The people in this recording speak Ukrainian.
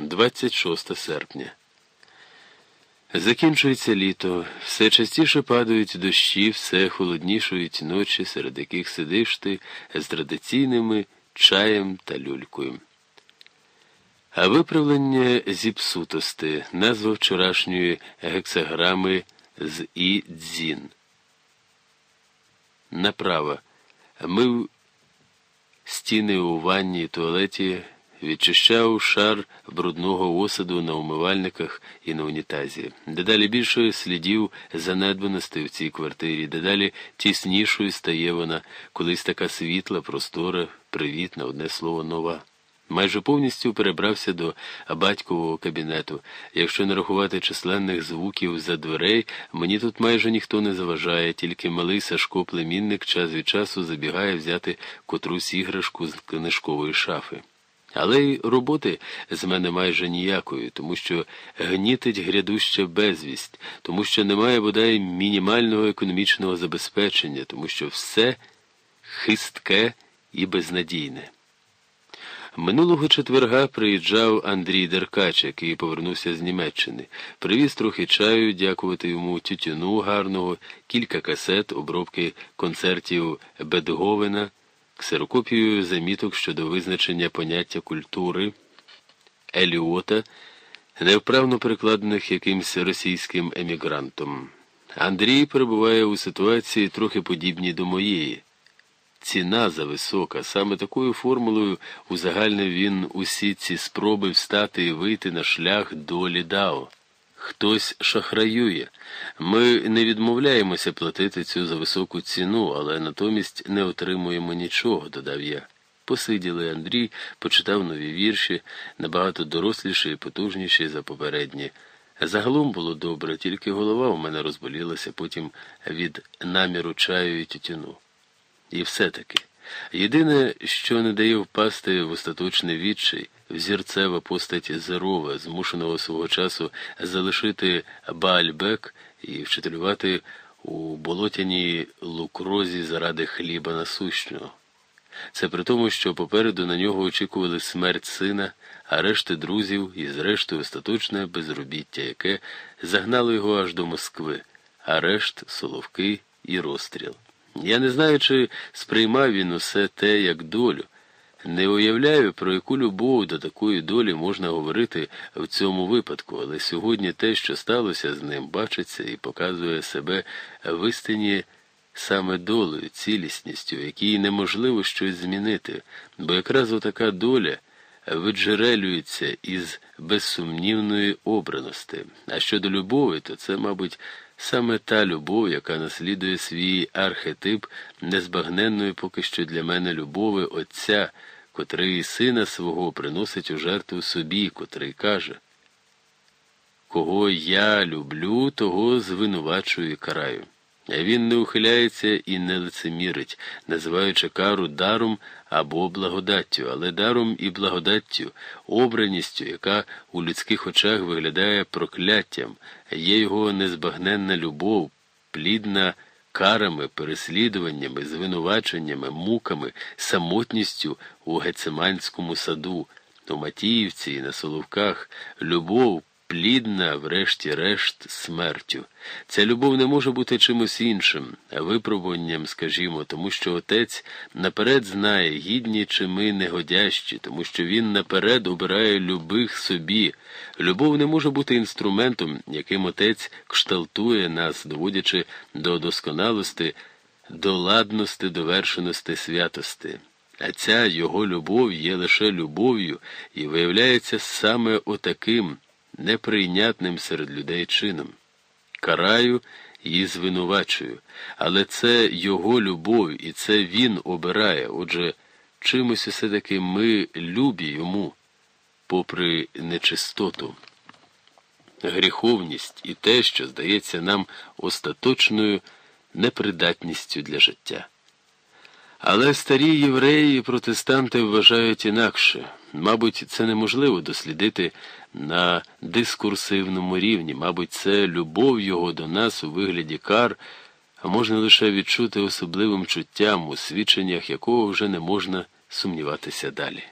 26 серпня. Закінчується літо, все частіше падають дощі, все холоднішують ночі, серед яких сидиш ти з традиційними чаєм та люлькою. А виправлення зіпсутости, назва вчорашньої гексаграми з і дзін. Направо. Мив стіни у ванні і туалеті відчищав шар брудного осаду на умивальниках і на унітазі. Дедалі більше слідів занедбаності в цій квартирі, дедалі тіснішою стає вона, колись така світла, простора, привітна, одне слово нова. Майже повністю перебрався до батькового кабінету. Якщо не рахувати численних звуків за дверей, мені тут майже ніхто не заважає, тільки малий Сашко племінник час від часу забігає взяти котрусь іграшку з книжкової шафи. Але й роботи з мене майже ніякої, тому що гнітить грядуща безвість, тому що немає бодай мінімального економічного забезпечення, тому що все хистке і безнадійне. Минулого четверга приїжджав Андрій Деркач, який повернувся з Німеччини. Привіз трохи чаю, дякувати йому тютюну гарного, кілька касет, обробки концертів Бетговена, ксерокопію заміток щодо визначення поняття культури, Еліота, невправно перекладених якимсь російським емігрантом. Андрій перебуває у ситуації трохи подібній до моєї. Ціна зависока. Саме такою формулою узагальнив він усі ці спроби встати і вийти на шлях долі Дао. Хтось шахраює. Ми не відмовляємося платити цю за високу ціну, але натомість не отримуємо нічого, додав я. Посиділи Андрій, почитав нові вірші, набагато доросліші і потужніші за попередні. Загалом було добре, тільки голова у мене розболілася потім від наміру чаю і тютюну. І все-таки єдине, що не дає впасти в остаточний відчай, взірцева постать Зерова, змушеного свого часу залишити Баальбек і вчителювати у болотяній лукрозі заради хліба насущного. Це при тому, що попереду на нього очікували смерть сина, а решти друзів і, зрештою, остаточне безробіття, яке загнало його аж до Москви, арешт, соловки і розстріл. Я не знаю, чи сприймав він усе те як долю. Не уявляю, про яку любов до такої долі можна говорити в цьому випадку, але сьогодні те, що сталося з ним, бачиться і показує себе в істині саме долею, цілісністю, якій неможливо щось змінити, бо якраз отака доля виджерелюється із безсумнівної обраності. А щодо любові, то це, мабуть, Саме та любов, яка наслідує свій архетип незбагненної поки що для мене любови Отця, котрий сина свого приносить у жертву собі, котрий каже, Кого я люблю, того звинувачую і караю. Він не ухиляється і не лицемірить, називаючи кару даром або благодаттю, але даром і благодаттю, обраністю, яка у людських очах виглядає прокляттям, є його незбагненна любов, плідна карами, переслідуваннями, звинуваченнями, муками, самотністю у Гецеманському саду, у Матіївці і на Соловках, любов плідна, врешті-решт, смертю. Ця любов не може бути чимось іншим, випробуванням, скажімо, тому що отець наперед знає, гідні чи ми негодящі, тому що він наперед обирає любих собі. Любов не може бути інструментом, яким отець кшталтує нас, доводячи до досконалості, до ладності, довершеності, святости. А ця його любов є лише любов'ю і виявляється саме отаким неприйнятним серед людей чином. Караю і звинувачую, але це його любов, і це він обирає. Отже, чимось усе таки ми любі йому, попри нечистоту, гріховність і те, що здається нам остаточною непридатністю для життя. Але старі євреї і протестанти вважають інакше. Мабуть, це неможливо дослідити на дискурсивному рівні, мабуть, це любов його до нас у вигляді кар, а можна лише відчути особливим чуттям, у свідченнях якого вже не можна сумніватися далі.